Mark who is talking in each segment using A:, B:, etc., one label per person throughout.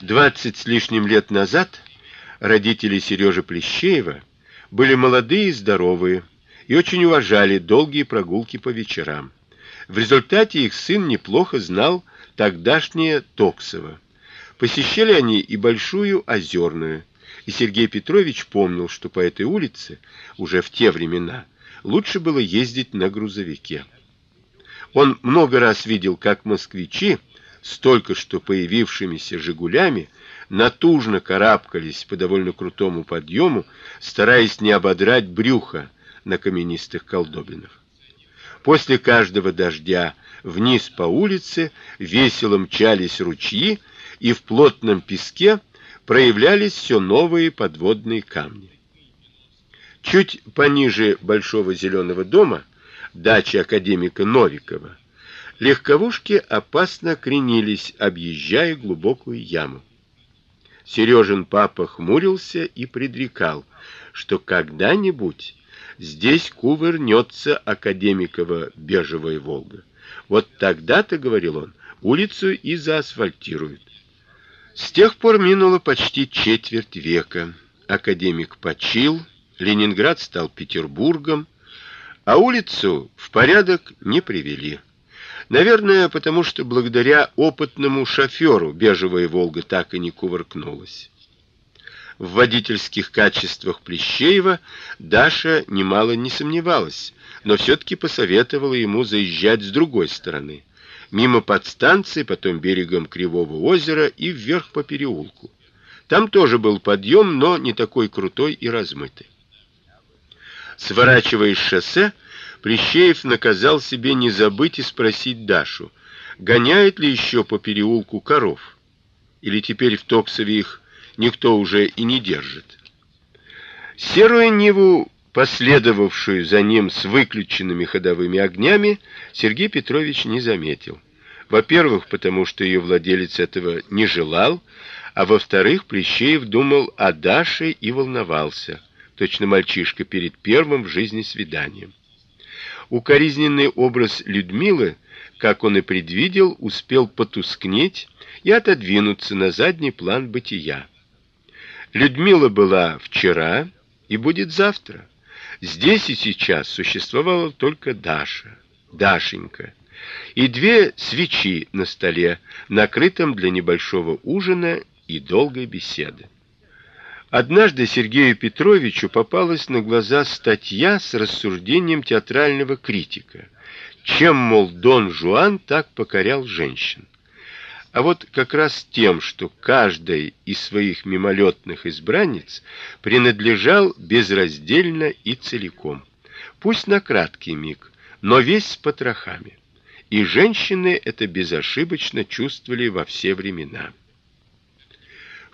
A: Двадцать с лишним лет назад родители Сережи Плещеева были молодые и здоровые и очень уважали долгие прогулки по вечерам. В результате их сын неплохо знал тогдашнее Токсово. Посещали они и Большую Озерную, и Сергей Петрович помнил, что по этой улице уже в те времена лучше было ездить на грузовике. Он много раз видел, как москвичи с только что появившимися Жигулями натужно карабкались по довольно крутому подъему, стараясь не ободрать брюхо на каменистых колдобинах. После каждого дождя вниз по улице весело мчались ручьи, и в плотном песке проявлялись все новые подводные камни. Чуть пониже большого зеленого дома, дача академика Новикова, легковушки опасно кренились, объезжая глубокую яму. Сережин папа хмурился и предрекал, что когда-нибудь здесь кувырнется академикова бежевая Волга. Вот тогда-то, говорил он, улицу и заасфальтируют. С тех пор минуло почти четверть века. Академик почил, Ленинград стал Петербургом, а улицу в порядок не привели. Наверное, потому что благодаря опытному шоферу бежевая Волга так и не кувыркнулась. В водительских качествах Плещеева Даша немало не сомневалась, но все таки посоветовала ему заезжать с другой стороны мимо подстанции, потом берегом Кривого озера и вверх по переулку. Там тоже был подъем, но не такой крутой и размытый. Сворачивая с шоссе, Плещеев наказал себе не забыть и спросить Дашу, гоняет ли еще по переулку коров, или теперь в Токсове их никто уже и не держит. Серую Ниву последовавшую за ним с выключенными ходовыми огнями, Сергей Петрович не заметил. Во-первых, потому что ее владелец этого не желал, а во-вторых, Плещеев думал о Даше и волновался, точно мальчишка перед первым в жизни свиданием. Укоризненный образ Людмилы, как он и предвидел, успел потускнеть и отодвинуться на задний план бытия. Людмила была вчера и будет завтра. Здесь и сейчас существовала только Даша, Дашенька, и две свечи на столе, накрытом для небольшого ужина и долгой беседы. Однажды Сергею Петровичу попалась на глаза статья с рассуждением театрального критика. Чем мол Дон Жуан так покорял женщин? А вот как раз тем, что каждой из своих мимолетных избранниц принадлежал безраздельно и целиком. Пусть на краткий миг, но весь с потрохами. И женщины это безошибочно чувствовали во все времена.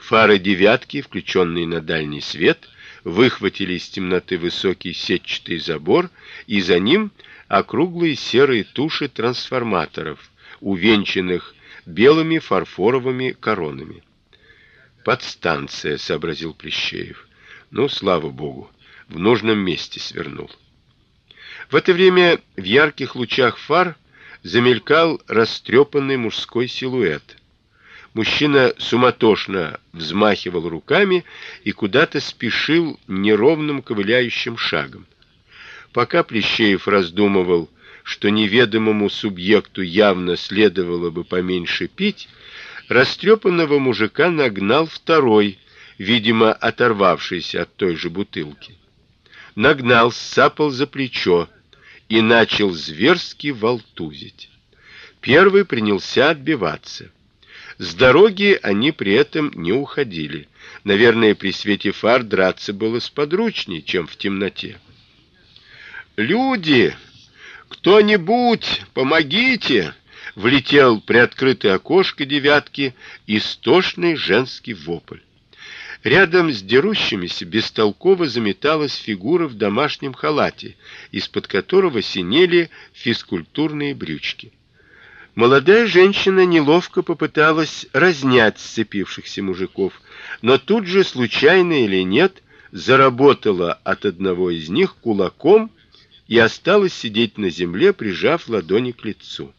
A: Фары девятки, включенные на дальний свет, выхватили из темноты высокий сетчатый забор, и за ним округлые серые туши трансформаторов, увенчанных белыми фарфоровыми коронами. Подстанция, сообразил Плещеев. Ну, слава богу, в нужном месте свернул. В это время в ярких лучах фар замелькал растрепанный мужской силуэт. Мужчина суматошно взмахивал руками и куда-то спешил неровным ковыляющим шагом. Пока Плещеев раздумывал, что неведомому субъекту явно следовало бы поменьше пить, растрепанного мужика нагнал второй, видимо, оторвавшийся от той же бутылки. Нагнал, сапал за плечо и начал зверски волтузить. Первый принялся отбиваться. С дороги они при этом не уходили. Наверное, при свете фар драться было сподручнее, чем в темноте. Люди, кто-нибудь, помогите! Влетел при открытое окошко девятки истошный женский вопль. Рядом с дерущимися бестолково заметалась фигура в домашнем халате, из-под которого синели физкультурные брючки. Молодая женщина неловко попыталась разнять сцепившихся мужиков, но тут же случайно или нет, заработала от одного из них кулаком и осталась сидеть на земле, прижав ладони к лицу.